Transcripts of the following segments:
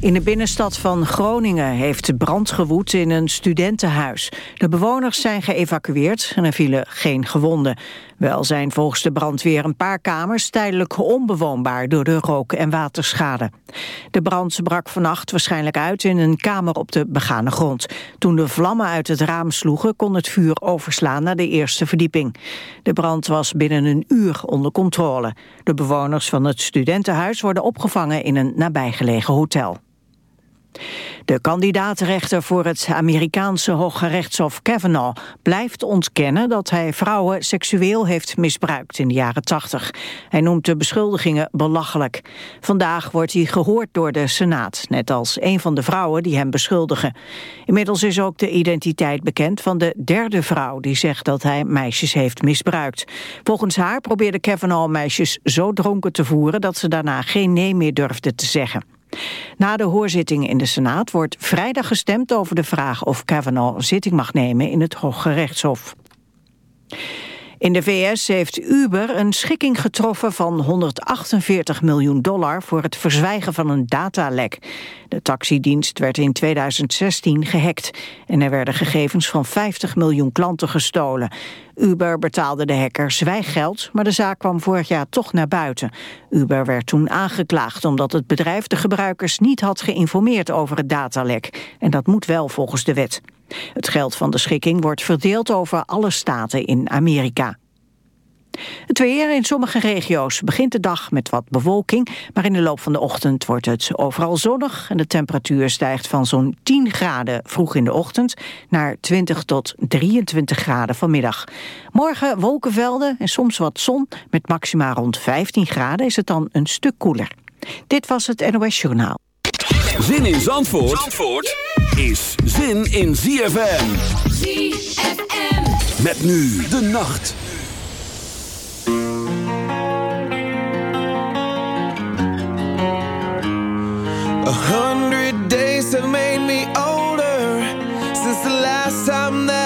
In de binnenstad van Groningen heeft brand gewoed in een studentenhuis. De bewoners zijn geëvacueerd en er vielen geen gewonden. Wel zijn volgens de brandweer een paar kamers tijdelijk onbewoonbaar door de rook- en waterschade. De brand brak vannacht waarschijnlijk uit in een kamer op de begane grond. Toen de vlammen uit het raam sloegen kon het vuur overslaan naar de eerste verdieping. De brand was binnen een uur onder controle. De bewoners van het studentenhuis worden opgevangen in een nabijgelegen hotel. De kandidaatrechter voor het Amerikaanse Hoge Rechtshof Kavanaugh blijft ontkennen dat hij vrouwen seksueel heeft misbruikt in de jaren 80. Hij noemt de beschuldigingen belachelijk. Vandaag wordt hij gehoord door de Senaat, net als een van de vrouwen die hem beschuldigen. Inmiddels is ook de identiteit bekend van de derde vrouw die zegt dat hij meisjes heeft misbruikt. Volgens haar probeerde Kavanaugh meisjes zo dronken te voeren dat ze daarna geen nee meer durfden te zeggen. Na de hoorzitting in de Senaat wordt vrijdag gestemd over de vraag of Kavanaugh zitting mag nemen in het Hoge Rechtshof. In de VS heeft Uber een schikking getroffen van 148 miljoen dollar voor het verzwijgen van een datalek. De taxidienst werd in 2016 gehackt en er werden gegevens van 50 miljoen klanten gestolen. Uber betaalde de hacker zwijggeld, maar de zaak kwam vorig jaar toch naar buiten. Uber werd toen aangeklaagd omdat het bedrijf de gebruikers niet had geïnformeerd over het datalek. En dat moet wel volgens de wet. Het geld van de schikking wordt verdeeld over alle staten in Amerika. Het weer in sommige regio's begint de dag met wat bewolking... maar in de loop van de ochtend wordt het overal zonnig... en de temperatuur stijgt van zo'n 10 graden vroeg in de ochtend... naar 20 tot 23 graden vanmiddag. Morgen wolkenvelden en soms wat zon. Met maxima rond 15 graden is het dan een stuk koeler. Dit was het NOS Journaal. Zin in Zandvoort, Zandvoort is zin in ZFM. ZFM. Met nu de nacht. A hundred days have made me older since the last time that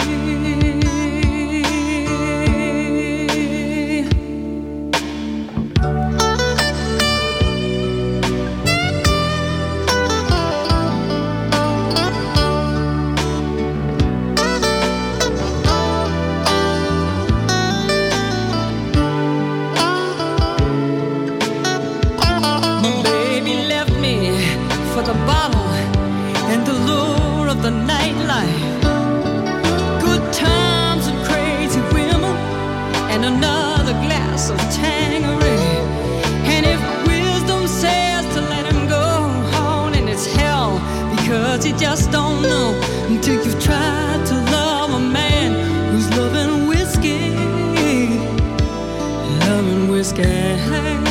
Loving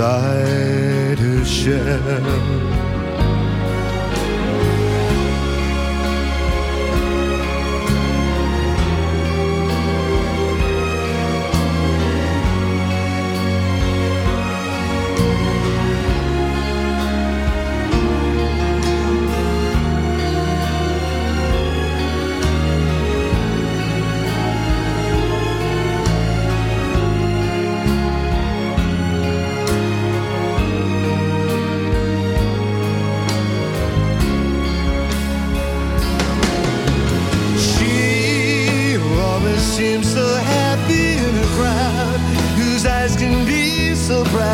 inside her shell.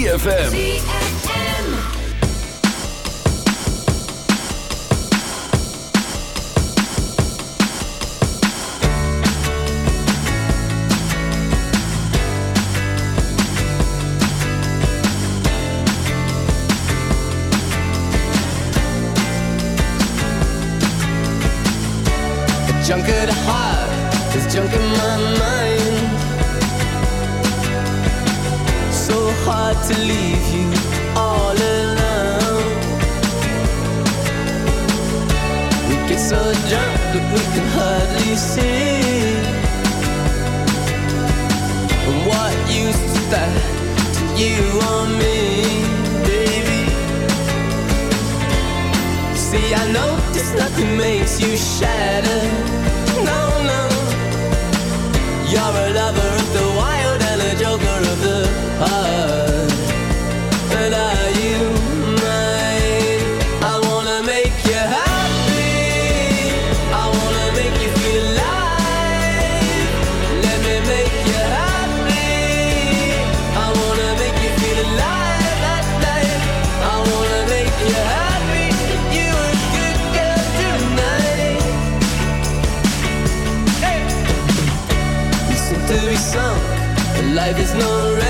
ZFM. no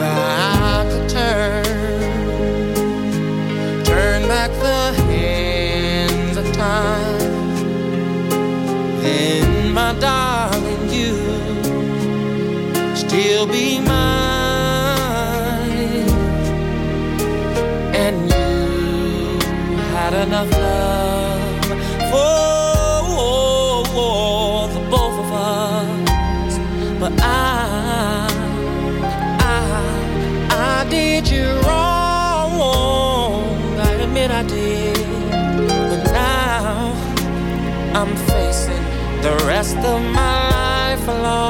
survive. rest of my life alone.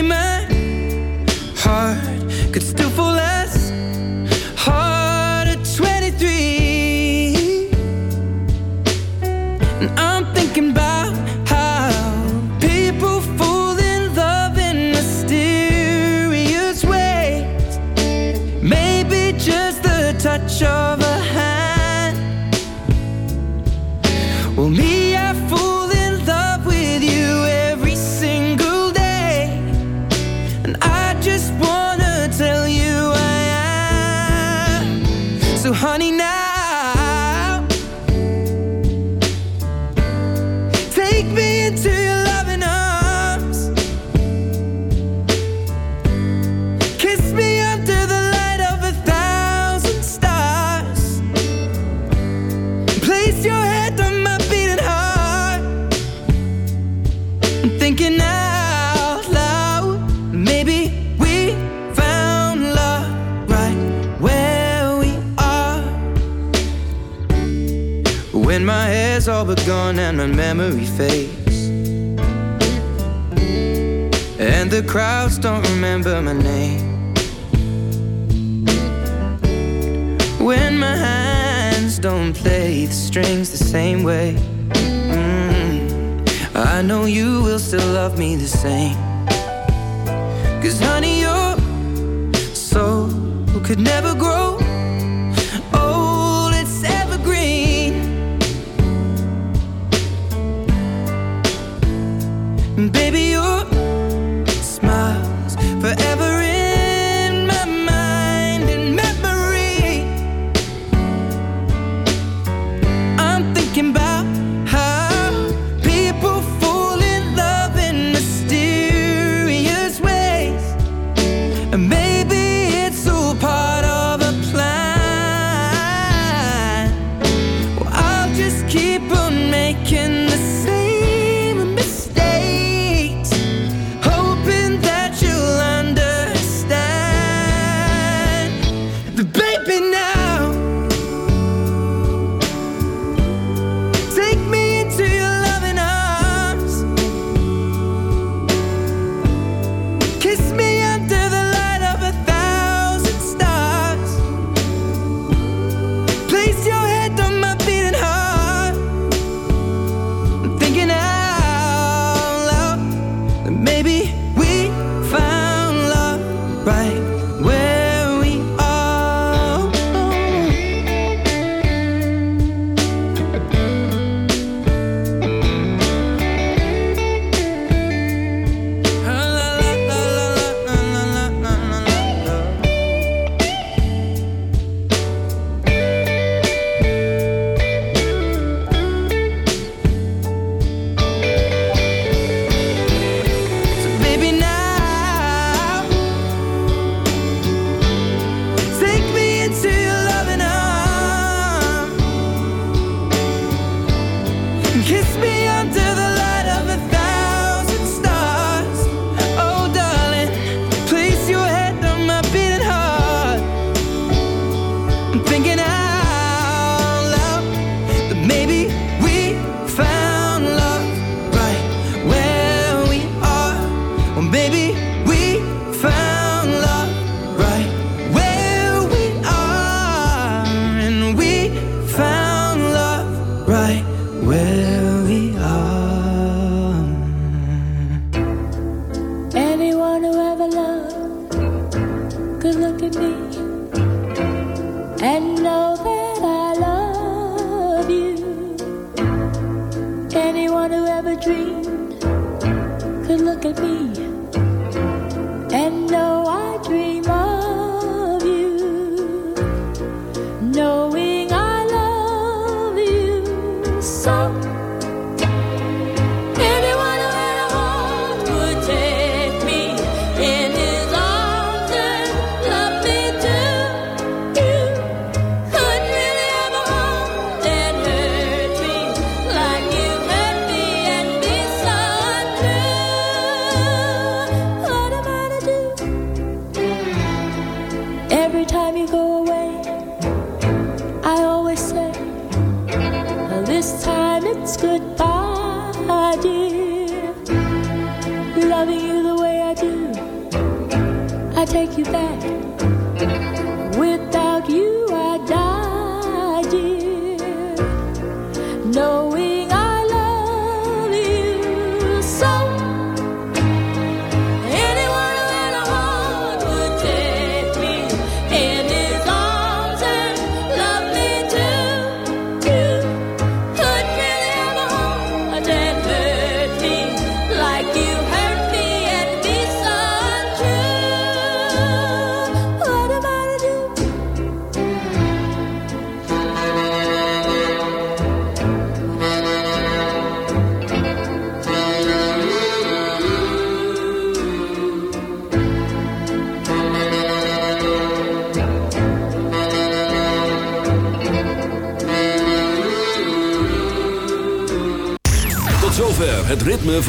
money now love me the same.